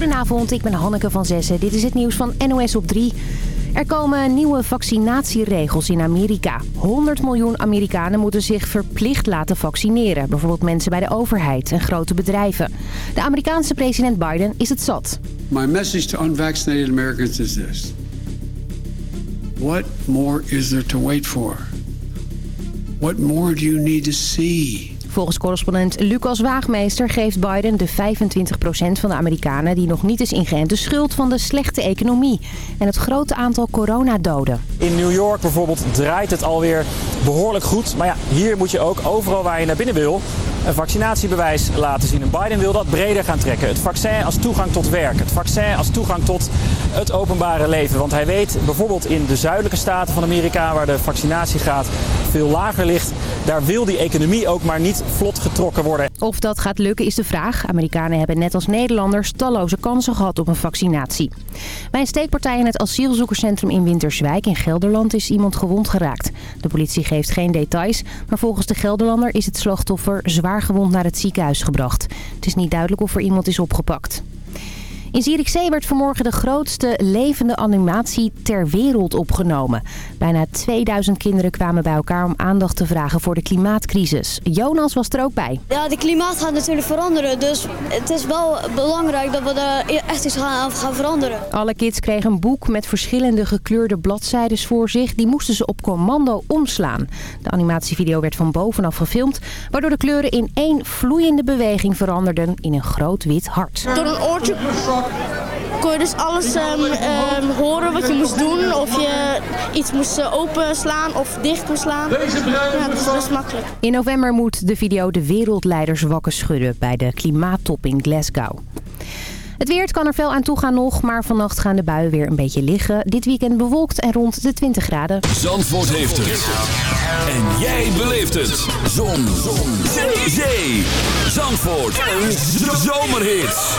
Goedenavond, ik ben Hanneke van Zessen. Dit is het nieuws van NOS op 3. Er komen nieuwe vaccinatieregels in Amerika. 100 miljoen Amerikanen moeten zich verplicht laten vaccineren. Bijvoorbeeld mensen bij de overheid en grote bedrijven. De Amerikaanse president Biden is het zat. My message to unvaccinated Americans is this. What more is there to wait for? What more do you need to see? Volgens correspondent Lucas Waagmeester geeft Biden de 25% van de Amerikanen die nog niet is ingeënt de schuld van de slechte economie en het grote aantal coronadoden. In New York bijvoorbeeld draait het alweer behoorlijk goed. Maar ja, hier moet je ook overal waar je naar binnen wil een vaccinatiebewijs laten zien. En Biden wil dat breder gaan trekken. Het vaccin als toegang tot werk. Het vaccin als toegang tot het openbare leven. Want hij weet bijvoorbeeld in de zuidelijke staten van Amerika... waar de vaccinatiegraad veel lager ligt... daar wil die economie ook maar niet vlot getrokken worden. Of dat gaat lukken is de vraag. Amerikanen hebben net als Nederlanders talloze kansen gehad op een vaccinatie. Bij een steekpartij in het asielzoekerscentrum in Winterswijk in Gelderland is iemand gewond geraakt. De politie geeft geen details, maar volgens de Gelderlander is het slachtoffer zwaar gewond naar het ziekenhuis gebracht. Het is niet duidelijk of er iemand is opgepakt. In Zierikzee werd vanmorgen de grootste levende animatie ter wereld opgenomen. Bijna 2000 kinderen kwamen bij elkaar om aandacht te vragen voor de klimaatcrisis. Jonas was er ook bij. Ja, de klimaat gaat natuurlijk veranderen. Dus het is wel belangrijk dat we daar echt iets gaan, gaan veranderen. Alle kids kregen een boek met verschillende gekleurde bladzijden voor zich. Die moesten ze op commando omslaan. De animatievideo werd van bovenaf gefilmd... waardoor de kleuren in één vloeiende beweging veranderden in een groot wit hart. Door een oortje kon je dus alles um, um, horen wat je moest doen. Of je iets moest eh, openslaan of dicht moest slaan. Ja, dat is best makkelijk. In november moet de video de wereldleiders wakker schudden bij de klimaattop in Glasgow. Het weer kan er veel aan toe gaan nog, maar vannacht gaan de buien weer een beetje liggen. Dit weekend bewolkt en rond de 20 graden. Zandvoort heeft het. En jij beleeft het. Zon. Zon. Zee. Zandvoort. Een zomerhit.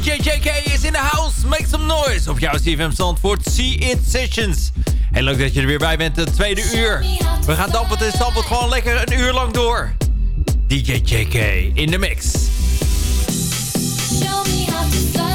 DJ JK is in the house. Make some noise op jouw CFM Zandvoort. See It Sessions. En leuk dat je er weer bij bent, het tweede uur. We gaan Dampert en Zandvoort gewoon lekker een uur lang door. DJ JK in de mix. Show me how to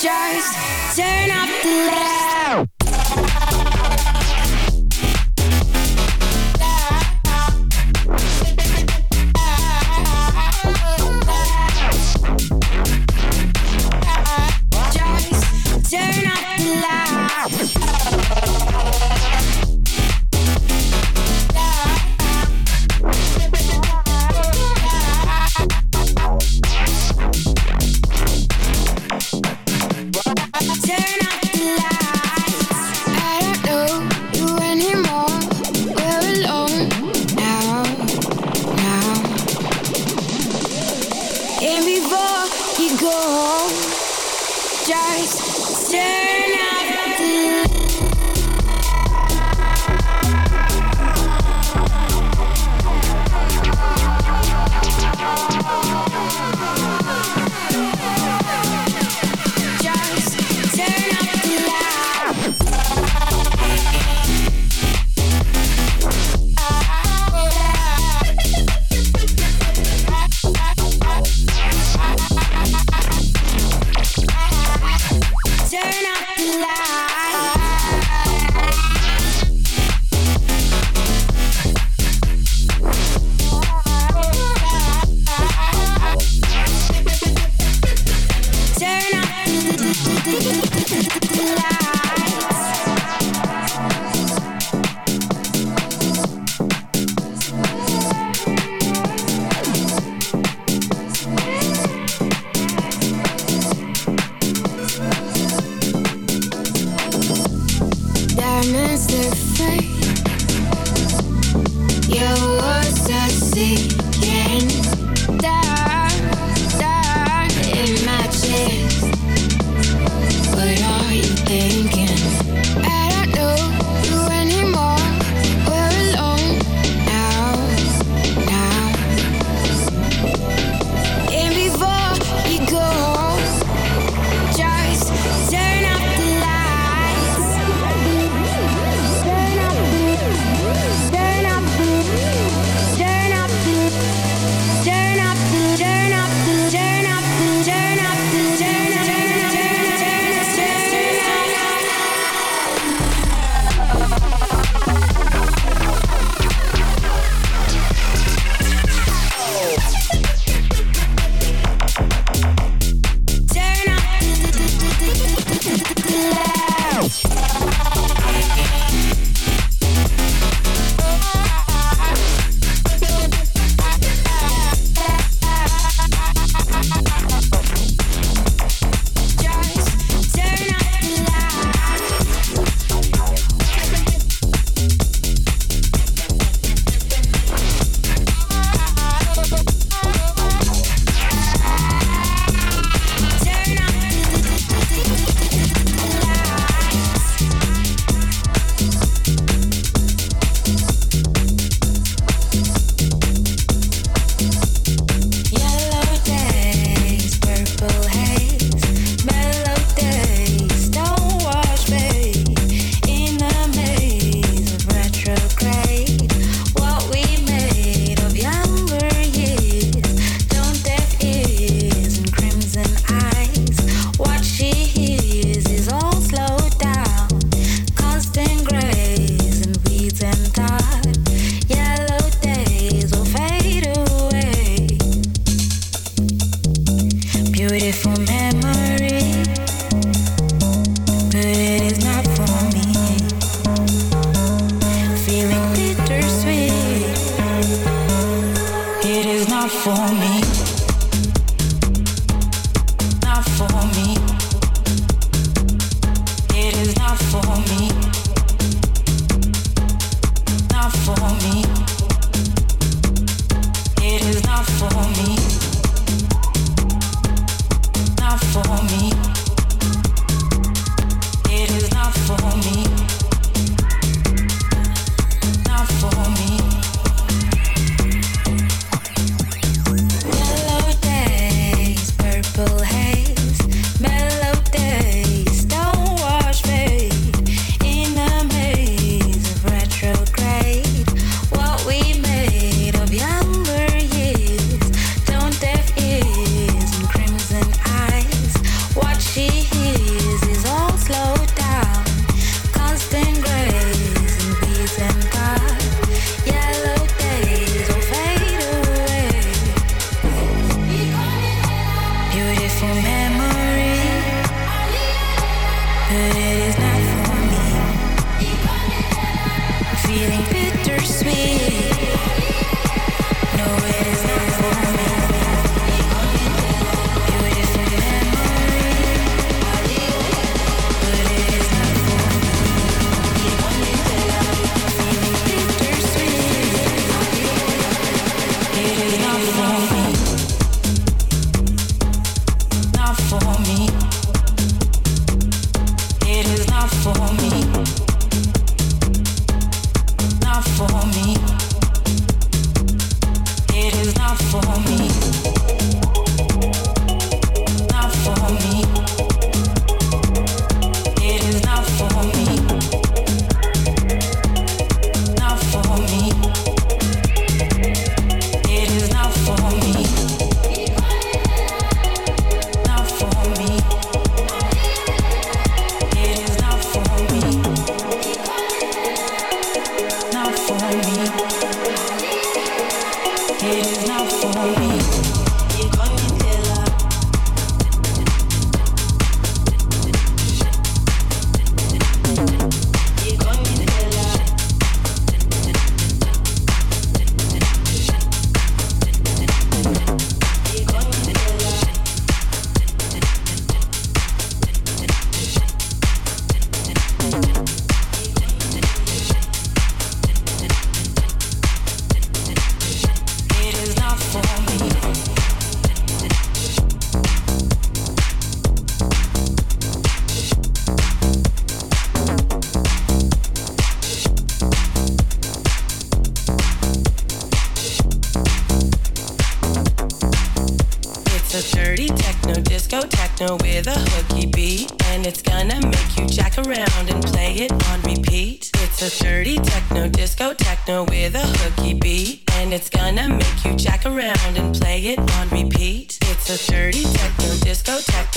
just turn up the lights.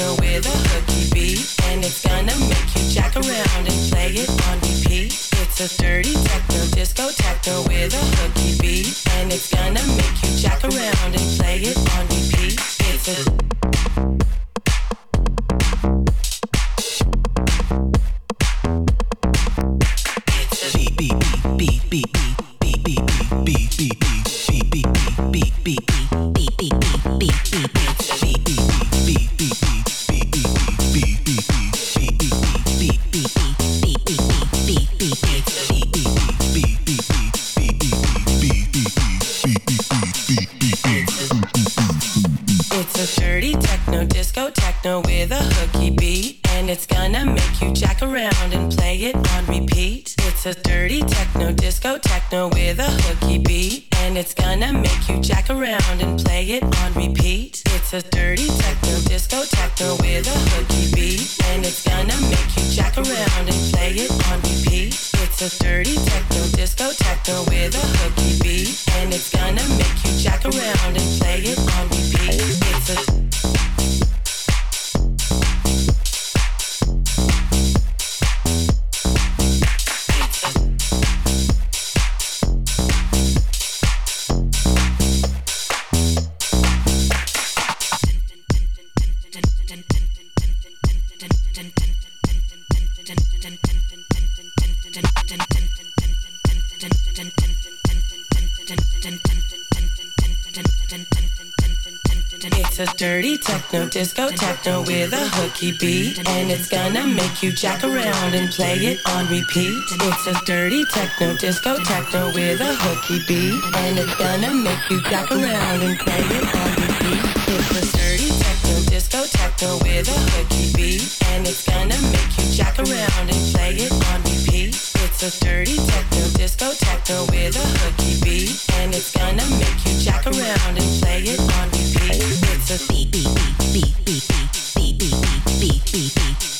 rockin' with a hooky beat, and it's gonna make you jack around and play it on repeat. It's a dirty techno disco techno with a hooky beat, and it's gonna make you jack around and play it on repeat. It's a with a hooky beat. And it's gonna make you jack around and play it on repeat. It's a dirty techno, disco techno with a hooky beat. And it's gonna make you jack around and play it on repeat. It's a dirty techno, disco techno with a hooky beat. And it's gonna make you jack around and play it on repeat. It's a dirty techno, disco techno with a hooky beat. And it's gonna make you jack around and play it on repeat. It's a beat, beat, beat.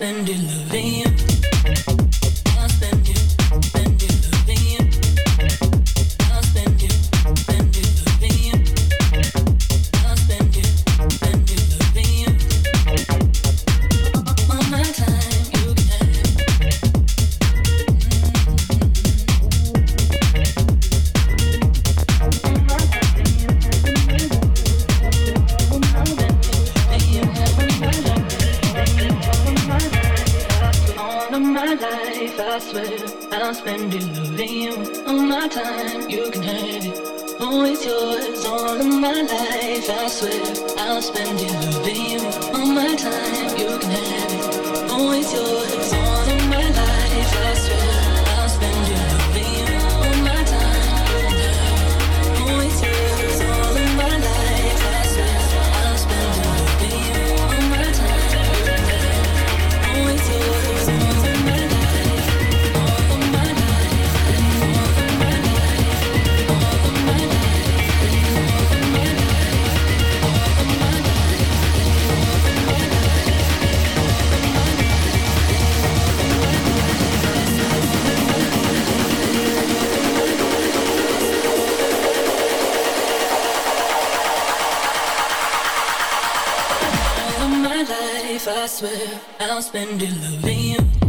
spend it I swear I'll spend it loving you. All my time, you can have it. Oh, it's yours, all of my life. I swear I'll spend it loving you. All my time, you can have it. Oh, it's yours, all of my life. I swear. I swear I'll spend it loving you.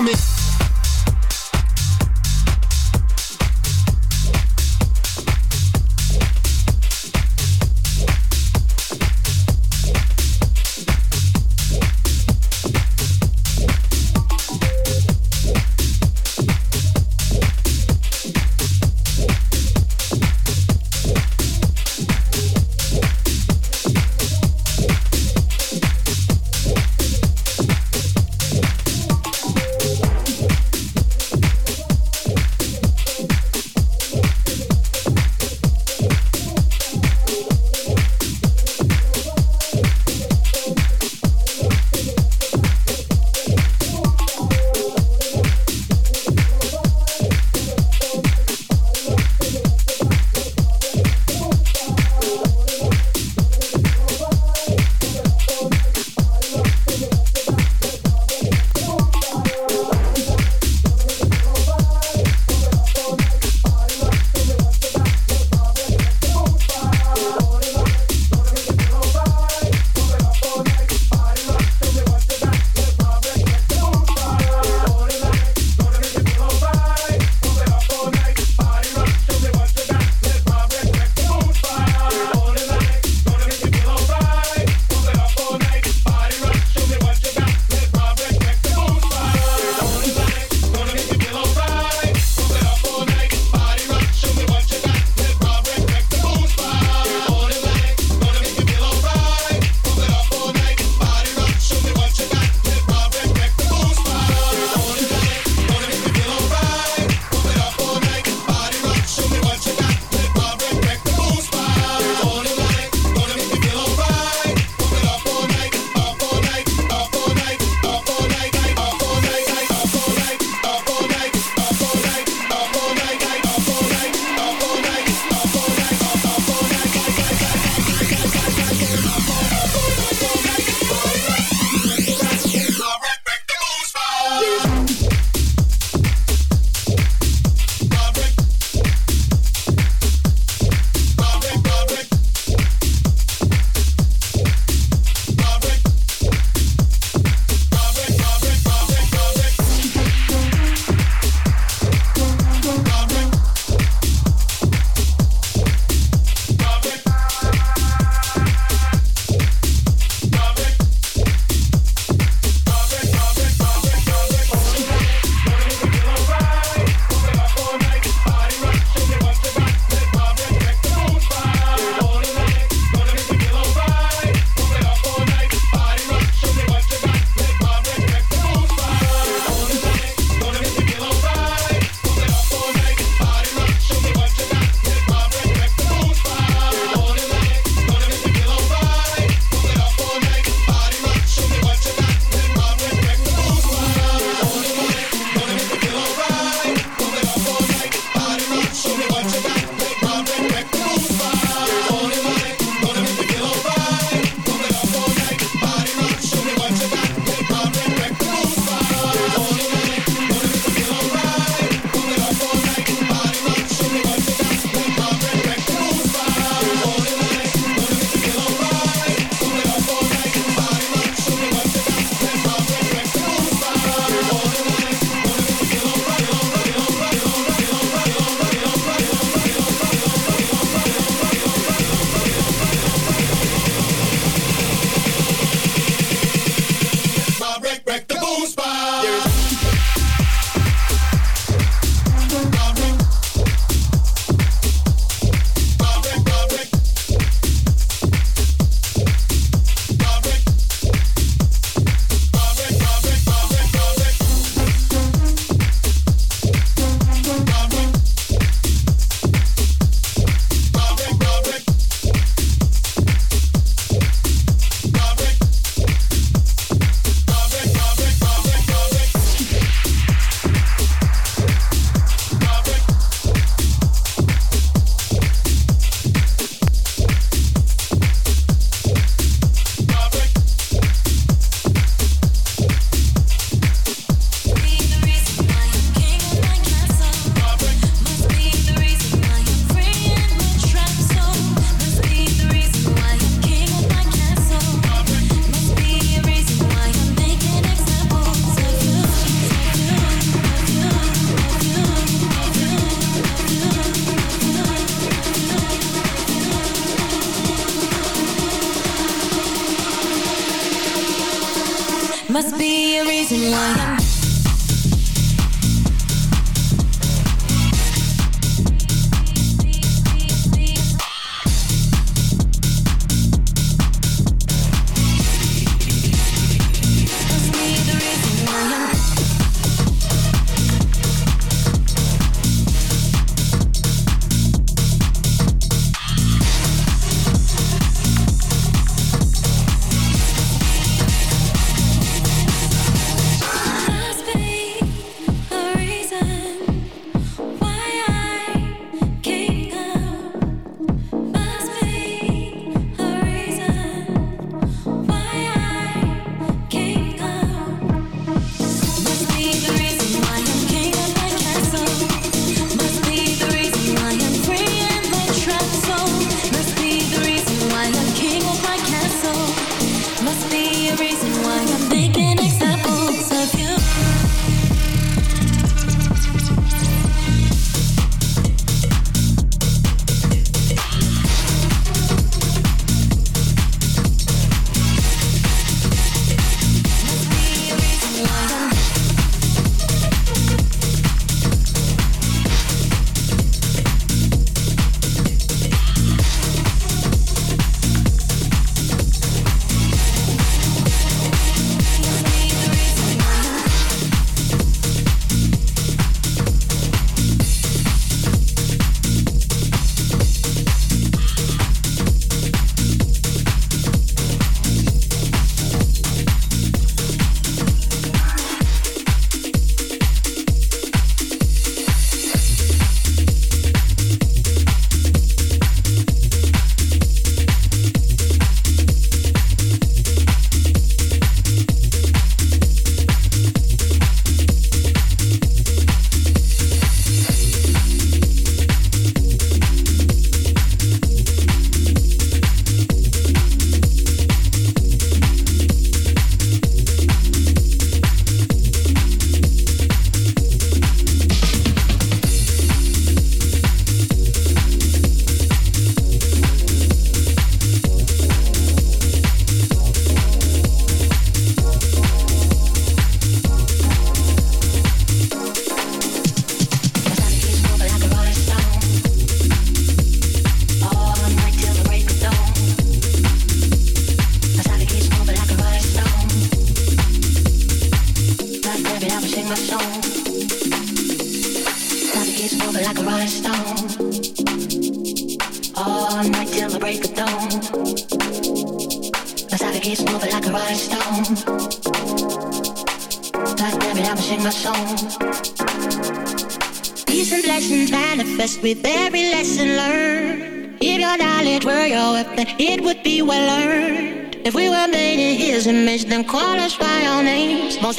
vomit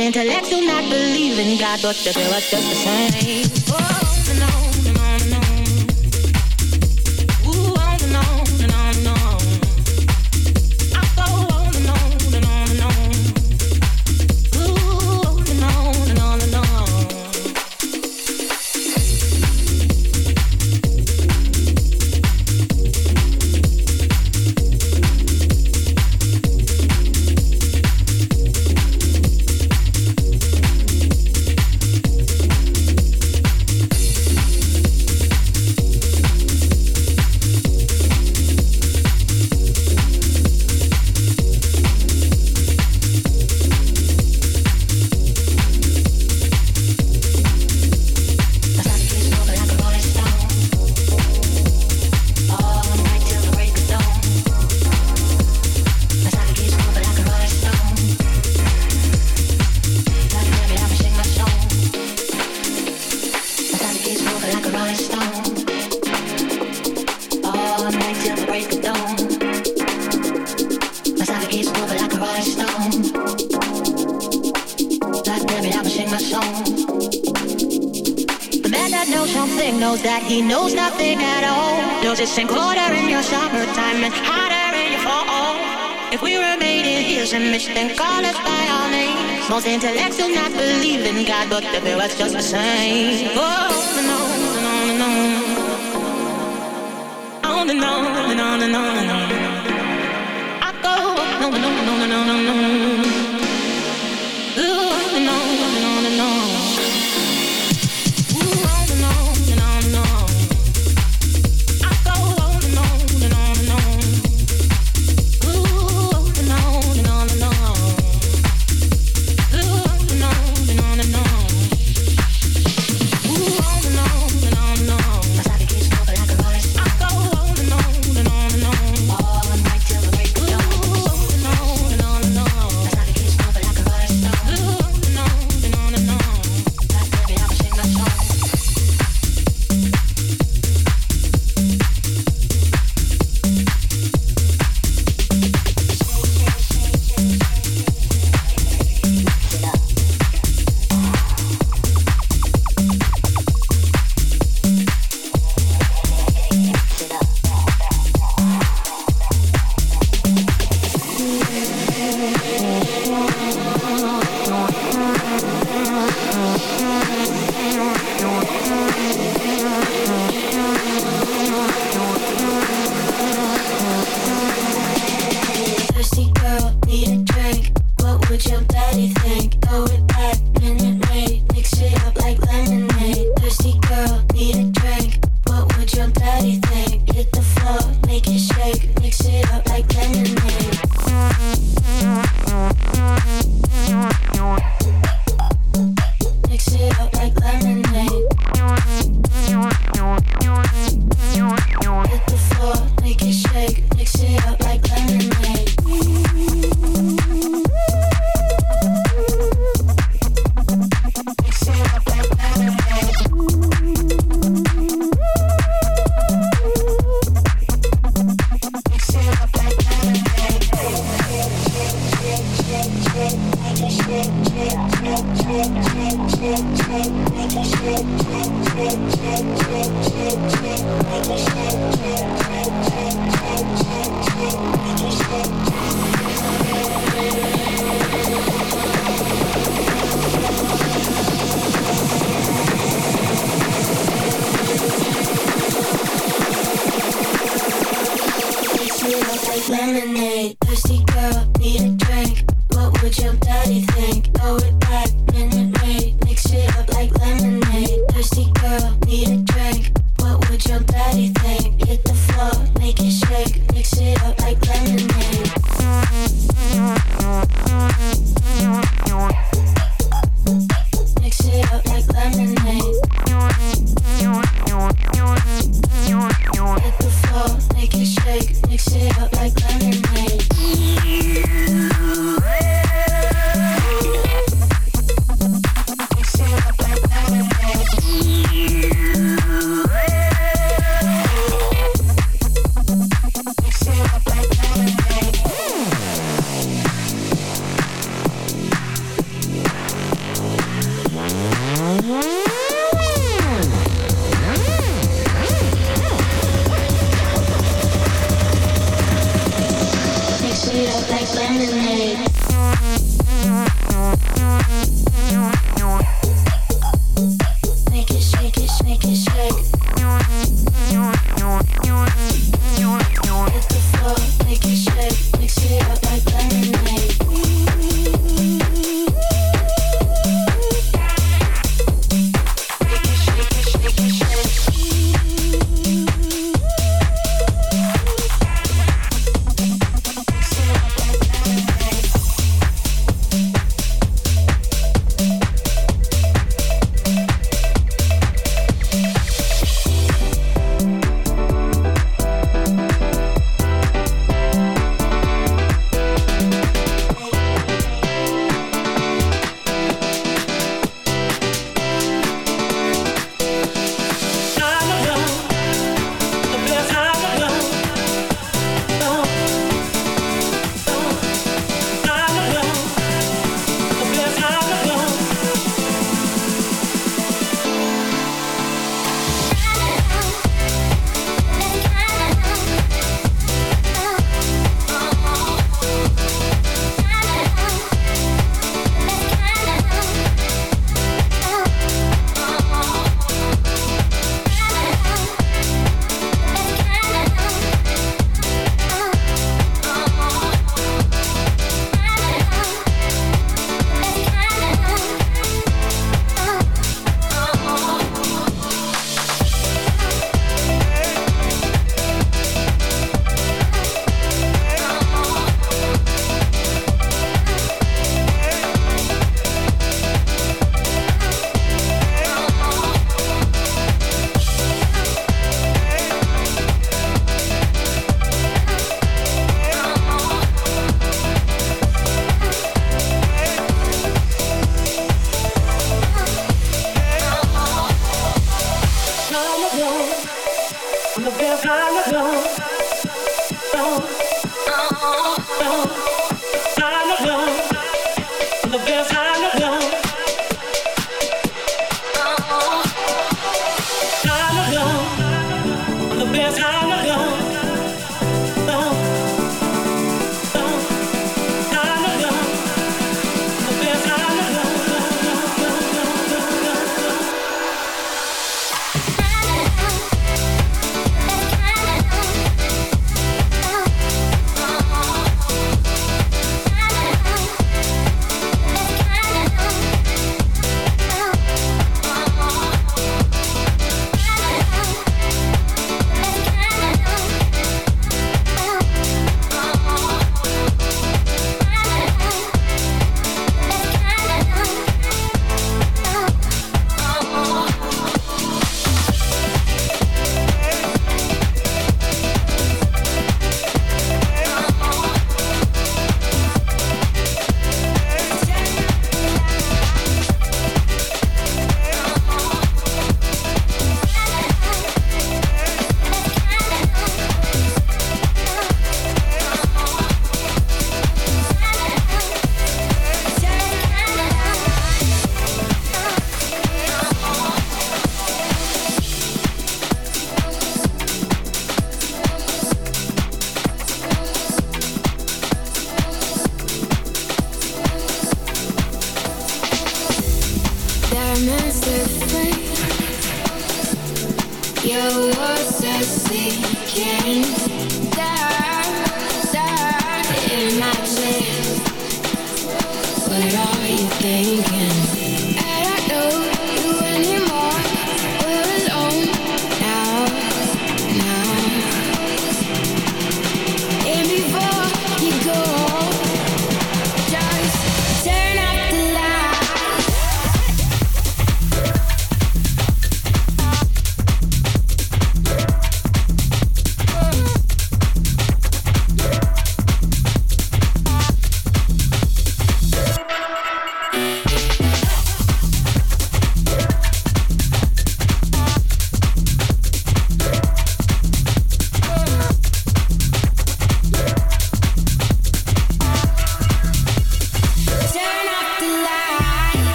Do not believe in God, but the feel us just the same. Most intellects do not believe in God, but the bill was just the same. Oh, and on and on and on. On and on and on and on.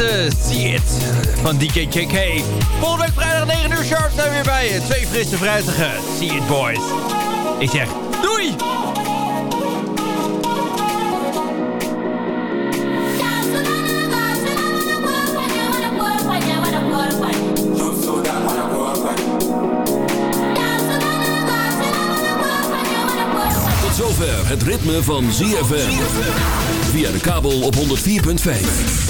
Laatste See It van DJ JK. Volgende week vrijdag 9 uur sharp zijn we weer bij je. Twee frisse, fruitige See It Boys. Ik zeg doei! Tot zover het ritme van ZFM. Via de kabel op 104.5.